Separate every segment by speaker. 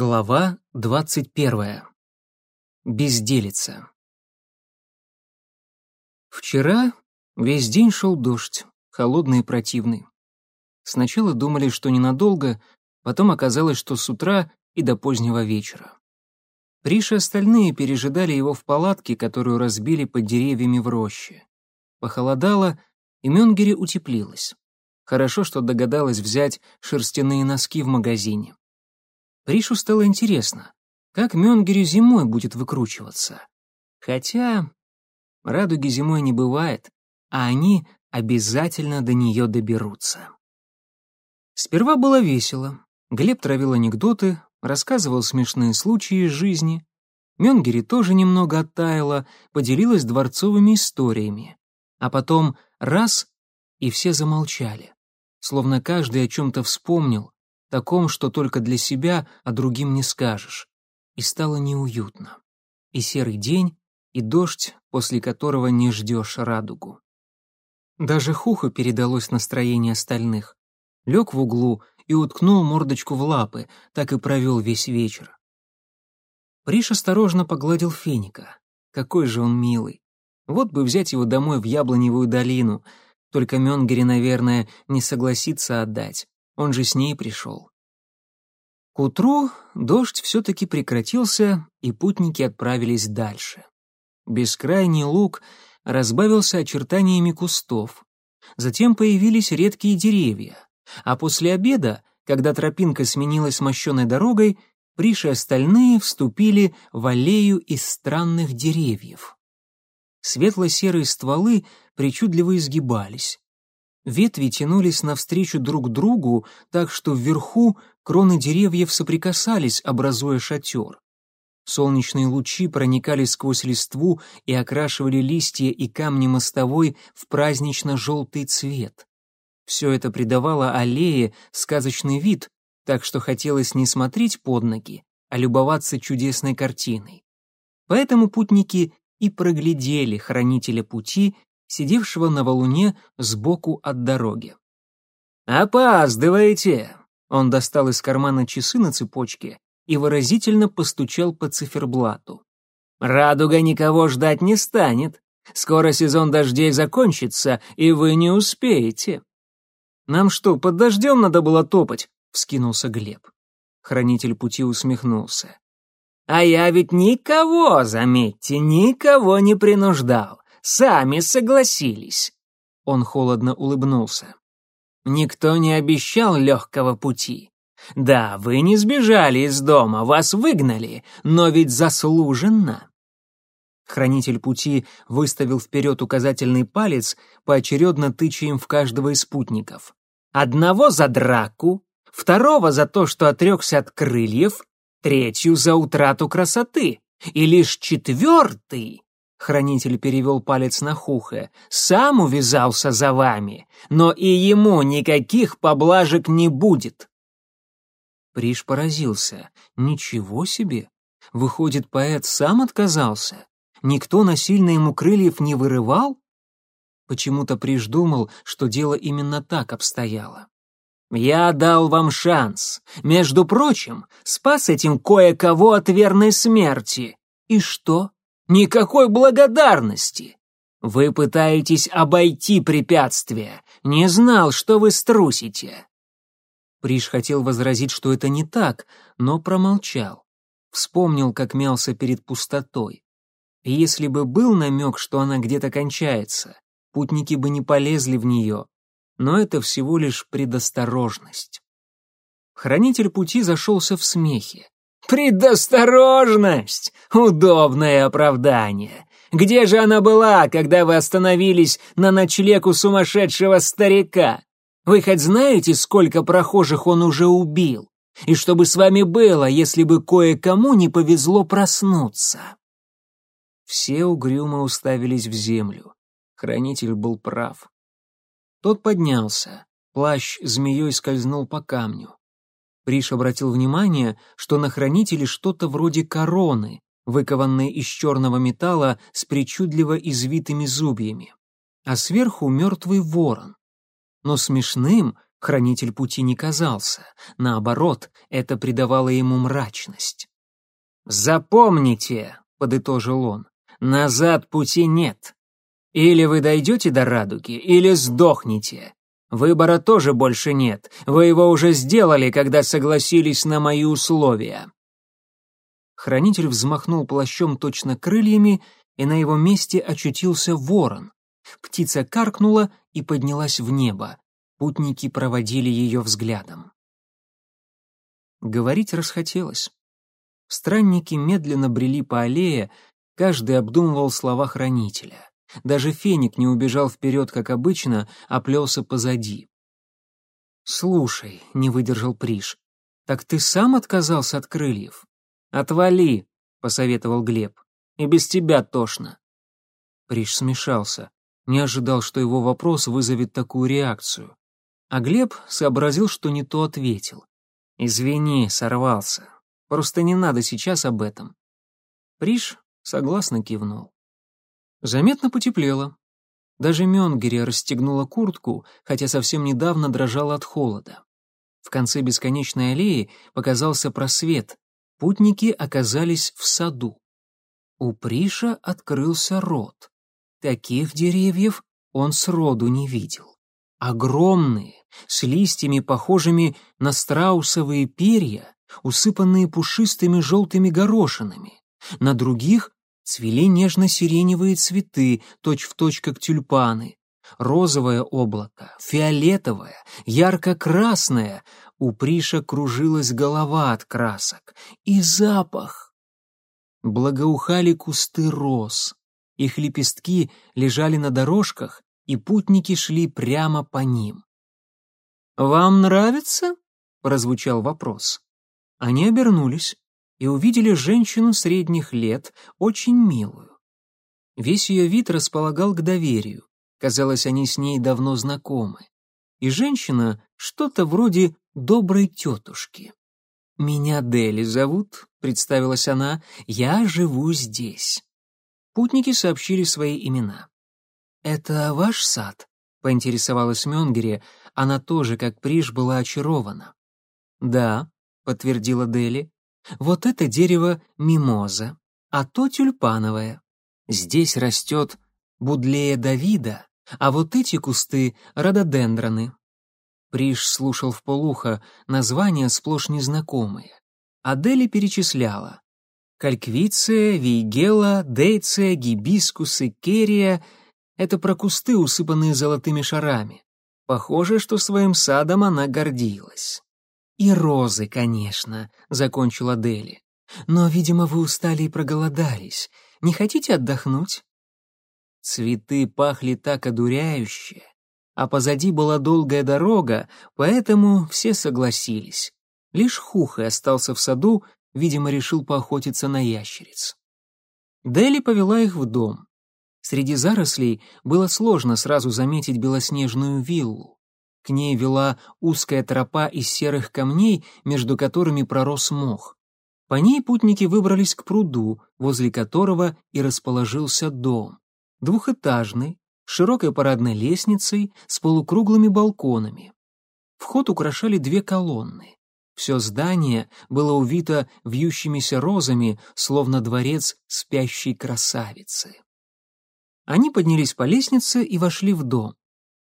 Speaker 1: Глава двадцать первая. Безделица. Вчера весь день шел дождь, холодный и противный. Сначала думали, что ненадолго, потом оказалось, что с утра и до позднего вечера. Приши остальные пережидали его в палатке, которую разбили под деревьями в роще. Похолодало, и Мёнгере утеплилась. Хорошо, что догадалась взять шерстяные носки в магазине. Ришу стало интересно, как Мёнгери зимой будет выкручиваться. Хотя радуги зимой не бывает, а они обязательно до нее доберутся. Сперва было весело. Глеб травил анекдоты, рассказывал смешные случаи из жизни. Мёнгери тоже немного оттаяла, поделилась дворцовыми историями. А потом раз — и все замолчали, словно каждый о чем-то вспомнил, таком, что только для себя, а другим не скажешь. И стало неуютно. И серый день, и дождь, после которого не ждешь радугу. Даже Хуху передалось настроение остальных. Лег в углу и уткнул мордочку в лапы, так и провел весь вечер. Приш осторожно погладил феника. Какой же он милый. Вот бы взять его домой в Яблоневую долину, только Мёнгери, наверное, не согласится отдать. Он же с ней пришел. К утру дождь все-таки прекратился, и путники отправились дальше. Бескрайний луг разбавился очертаниями кустов. Затем появились редкие деревья. А после обеда, когда тропинка сменилась мощеной дорогой, Приши остальные вступили в аллею из странных деревьев. Светло-серые стволы причудливо изгибались. Ветви тянулись навстречу друг другу, так что вверху кроны деревьев соприкасались, образуя шатер. Солнечные лучи проникали сквозь листву и окрашивали листья и камни мостовой в празднично-желтый цвет. Все это придавало аллее сказочный вид, так что хотелось не смотреть под ноги, а любоваться чудесной картиной. Поэтому путники и проглядели хранителя пути сидевшего на валуне сбоку от дороги. «Опаздываете!» Он достал из кармана часы на цепочке и выразительно постучал по циферблату. «Радуга никого ждать не станет. Скоро сезон дождей закончится, и вы не успеете». «Нам что, под дождем надо было топать?» — вскинулся Глеб. Хранитель пути усмехнулся. «А я ведь никого, заметьте, никого не принуждал сами согласились». Он холодно улыбнулся. «Никто не обещал легкого пути. Да, вы не сбежали из дома, вас выгнали, но ведь заслуженно». Хранитель пути выставил вперед указательный палец, поочередно тыча им в каждого из спутников. «Одного за драку, второго за то, что отрекся от крыльев, третью за утрату красоты, и лишь четвертый Хранитель перевел палец на Хуха. «Сам увязался за вами, но и ему никаких поблажек не будет». Приш поразился. «Ничего себе! Выходит, поэт сам отказался? Никто насильно ему крыльев не вырывал?» Почему-то Приш думал, что дело именно так обстояло. «Я дал вам шанс. Между прочим, спас этим кое-кого от верной смерти. И что?» Никакой благодарности. Вы пытаетесь обойти препятствие. Не знал, что вы струсите. Приш хотел возразить, что это не так, но промолчал. Вспомнил, как мялся перед пустотой. И если бы был намек, что она где-то кончается, путники бы не полезли в нее. Но это всего лишь предосторожность. Хранитель пути зашелся в смехе. «Предосторожность! Удобное оправдание! Где же она была, когда вы остановились на ночлег у сумасшедшего старика? Вы хоть знаете, сколько прохожих он уже убил? И что бы с вами было, если бы кое-кому не повезло проснуться?» Все угрюмо уставились в землю. Хранитель был прав. Тот поднялся. Плащ змеей скользнул по камню. Приш обратил внимание, что на хранителе что-то вроде короны, выкованной из черного металла с причудливо извитыми зубьями, а сверху мертвый ворон. Но смешным Хранитель пути не казался, наоборот, это придавало ему мрачность. «Запомните», — подытожил он, — «назад пути нет. Или вы дойдете до радуги, или сдохнете. Выбора тоже больше нет, вы его уже сделали, когда согласились на мои условия». Хранитель взмахнул плащом точно крыльями, и на его месте очутился ворон. Птица каркнула и поднялась в небо. Путники проводили ее взглядом. Говорить расхотелось. Странники медленно брели по аллее, каждый обдумывал слова хранителя. Даже феник не убежал вперед, как обычно, а плелся позади. «Слушай», — не выдержал Приш, — «так ты сам отказался от крыльев?» «Отвали», — посоветовал Глеб, — «и без тебя тошно». Приш смешался, не ожидал, что его вопрос вызовет такую реакцию. А Глеб сообразил, что не то ответил. «Извини, сорвался. Просто не надо сейчас об этом». Приш согласно кивнул. Заметно потеплело. Даже Мёнгере расстегнула куртку, хотя совсем недавно дрожала от холода. В конце бесконечной аллеи показался просвет. Путники оказались в саду. У Приша открылся рот. Таких деревьев он сроду не видел. Огромные, с листьями, похожими на страусовые перья, усыпанные пушистыми желтыми горошинами. На других цвели нежно-сиреневые цветы, точь-в-точь как тюльпаны. Розовое облако, фиолетовое, ярко-красное. У Приша кружилась голова от красок. И запах. Благоухали кусты роз. Их лепестки лежали на дорожках, и путники шли прямо по ним. «Вам нравится?» — прозвучал вопрос. Они обернулись и увидели женщину средних лет, очень милую. Весь ее вид располагал к доверию. Казалось, они с ней давно знакомы. И женщина что-то вроде доброй тетушки. «Меня Дели зовут», — представилась она, — «я живу здесь». Путники сообщили свои имена. «Это ваш сад?» — поинтересовалась Мёнгере, она тоже, как Приш, была очарована. «Да», — подтвердила Дели, — «вот это дерево мимоза, а то тюльпановое. Здесь растет будлея Давида, а вот эти кусты — рододендроны». Приш слушал в полухо, названия сплошь незнакомые. Адели перечисляла. Кальквиция, вейгела, дейция, гибискус и керия — это про кусты, усыпанные золотыми шарами. Похоже, что своим садом она гордилась. «И розы, конечно», — закончила Дели. «Но, видимо, вы устали и проголодались. Не хотите отдохнуть?» Цветы пахли так одуряюще, а позади была долгая дорога, поэтому все согласились. Лишь Хухой остался в саду, видимо, решил поохотиться на ящериц. Дели повела их в дом. Среди зарослей было сложно сразу заметить белоснежную виллу. К ней вела узкая тропа из серых камней, между которыми пророс мох. По ней путники выбрались к пруду, возле которого и расположился дом. Двухэтажный, с широкой парадной лестницей, с полукруглыми балконами. Вход украшали две колонны. Все здание было увито вьющимися розами, словно дворец спящей красавицы. Они поднялись по лестнице и вошли в дом.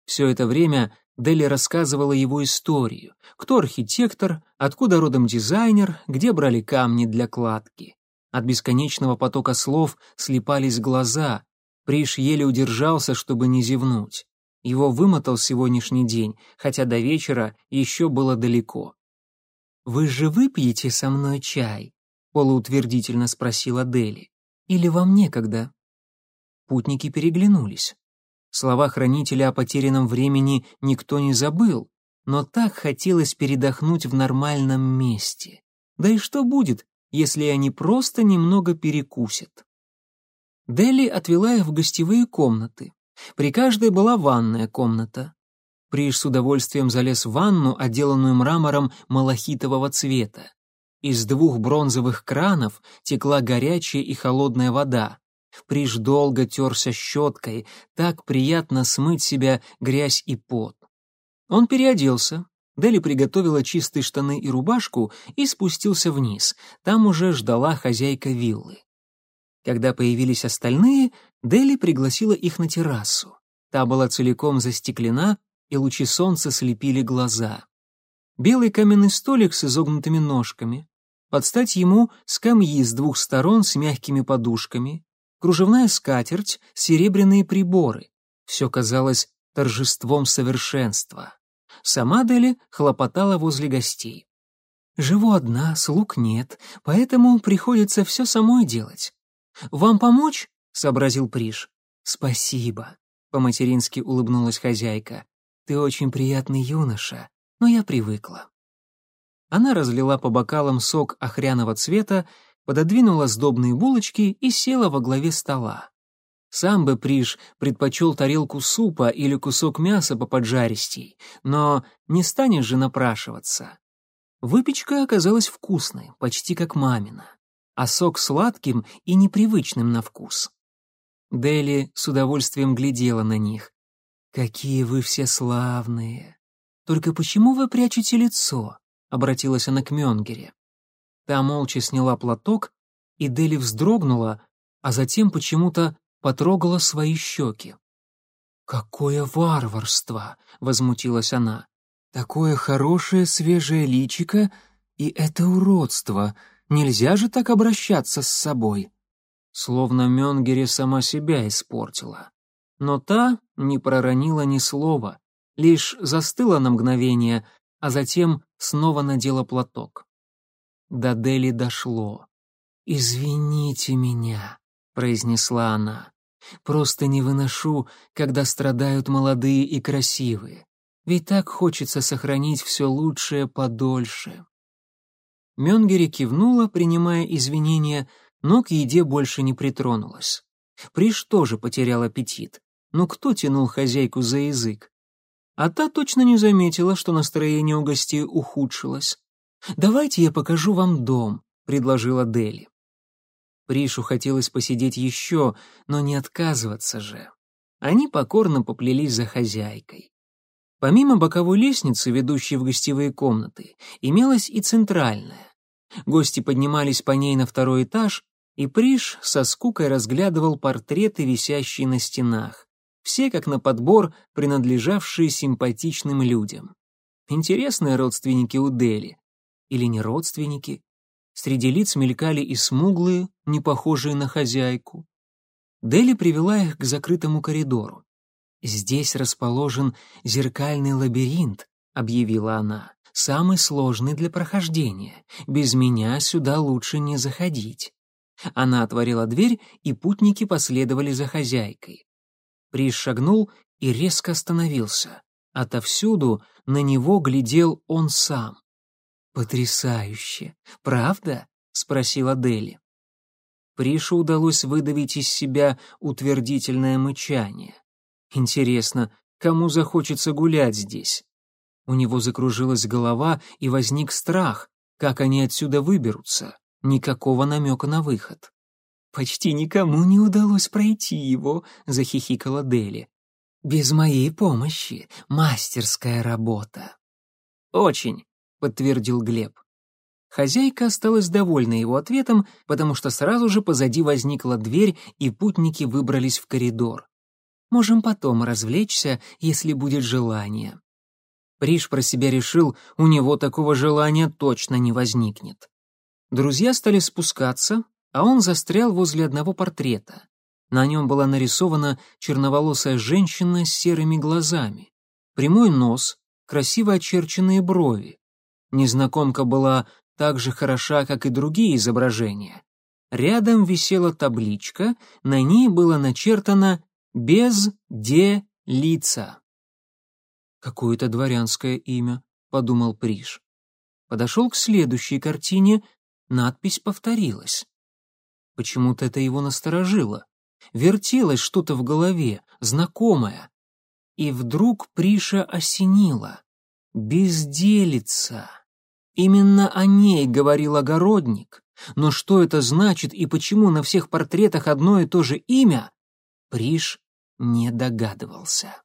Speaker 1: Все это время Дели рассказывала его историю. Кто архитектор, откуда родом дизайнер, где брали камни для кладки. От бесконечного потока слов слепались глаза. Приш еле удержался, чтобы не зевнуть. Его вымотал сегодняшний день, хотя до вечера еще было далеко. «Вы же выпьете со мной чай?» — полуутвердительно спросила Дели. «Или вам некогда?» Путники переглянулись. Слова хранителя о потерянном времени никто не забыл, но так хотелось передохнуть в нормальном месте. Да и что будет, если они просто немного перекусят? Дели отвела их в гостевые комнаты. При каждой была ванная комната. Приш с удовольствием залез в ванну, отделанную мрамором малахитового цвета. Из двух бронзовых кранов текла горячая и холодная вода. Приж долго терся щеткой, так приятно смыть себя грязь и пот. Он переоделся. Дели приготовила чистые штаны и рубашку и спустился вниз. Там уже ждала хозяйка виллы. Когда появились остальные, Дели пригласила их на террасу. Та была целиком застеклена, и лучи солнца слепили глаза. Белый каменный столик с изогнутыми ножками. Под стать ему скамьи с двух сторон с мягкими подушками, кружевная скатерть, серебряные приборы. Все казалось торжеством совершенства. Сама Дели хлопотала возле гостей. «Живу одна, слуг нет, поэтому приходится все самой делать. Вам помочь?» — сообразил Приш. «Спасибо», — по-матерински улыбнулась хозяйка. «Ты очень приятный юноша, но я привыкла». Она разлила по бокалам сок охряного цвета, пододвинула сдобные булочки и села во главе стола. Сам бы Приш предпочел тарелку супа или кусок мяса по поджаристей, но не станешь же напрашиваться. Выпечка оказалась вкусной, почти как мамина, а сок сладким и непривычным на вкус. Дели с удовольствием глядела на них. «Какие вы все славные! Только почему вы прячете лицо?» — обратилась она к Мёнгере. Та молча сняла платок, и Дели вздрогнула, а затем почему-то потрогала свои щеки. «Какое варварство!» — возмутилась она. «Такое хорошее свежее личико, и это уродство. Нельзя же так обращаться с собой!» Словно Мёнгере сама себя испортила. Но та не проронила ни слова, лишь застыла на мгновение, а затем снова надела платок. До Дели дошло. «Извините меня», — произнесла она. «Просто не выношу, когда страдают молодые и красивые. Ведь так хочется сохранить все лучшее подольше». Мёнгери кивнула, принимая извинения, но к еде больше не притронулась. Приш тоже потерял аппетит. Но кто тянул хозяйку за язык? А та точно не заметила, что настроение у гостей ухудшилось. «Давайте я покажу вам дом», — предложила Дели. Пришу хотелось посидеть еще, но не отказываться же. Они покорно поплелись за хозяйкой. Помимо боковой лестницы, ведущей в гостевые комнаты, имелась и центральная. Гости поднимались по ней на второй этаж, и Приш со скукой разглядывал портреты, висящие на стенах. Все, как на подбор, принадлежавшие симпатичным людям. Интересные родственники у Дели. Или не родственники? Среди лиц мелькали и смуглые, не похожие на хозяйку. Дели привела их к закрытому коридору. «Здесь расположен зеркальный лабиринт», — объявила она, — «самый сложный для прохождения. Без меня сюда лучше не заходить». Она отворила дверь, и путники последовали за хозяйкой. Приш шагнул и резко остановился. Отовсюду на него глядел он сам. «Потрясающе! Правда?» — спросила Дели. Пришу удалось выдавить из себя утвердительное мычание. Интересно, кому захочется гулять здесь? У него закружилась голова и возник страх, как они отсюда выберутся. Никакого намека на выход. «Почти никому не удалось пройти его», — захихикала Дели. «Без моей помощи. Мастерская работа». «Очень», — подтвердил Глеб. Хозяйка осталась довольна его ответом, потому что сразу же позади возникла дверь, и путники выбрались в коридор. «Можем потом развлечься, если будет желание». Приш про себя решил, у него такого желания точно не возникнет. Друзья стали спускаться, а он застрял возле одного портрета. На нем была нарисована черноволосая женщина с серыми глазами, прямой нос, красиво очерченные брови. Незнакомка была так же хороша, как и другие изображения. Рядом висела табличка, на ней было начертано «Без де лица». «Какое-то дворянское имя», — подумал Приш. Подошел к следующей картине, Надпись повторилась. Почему-то это его насторожило. Вертелось что-то в голове, знакомое. И вдруг Приша осенила. «Безделица». Именно о ней говорил огородник. Но что это значит и почему на всех портретах одно и то же имя, Приш не догадывался.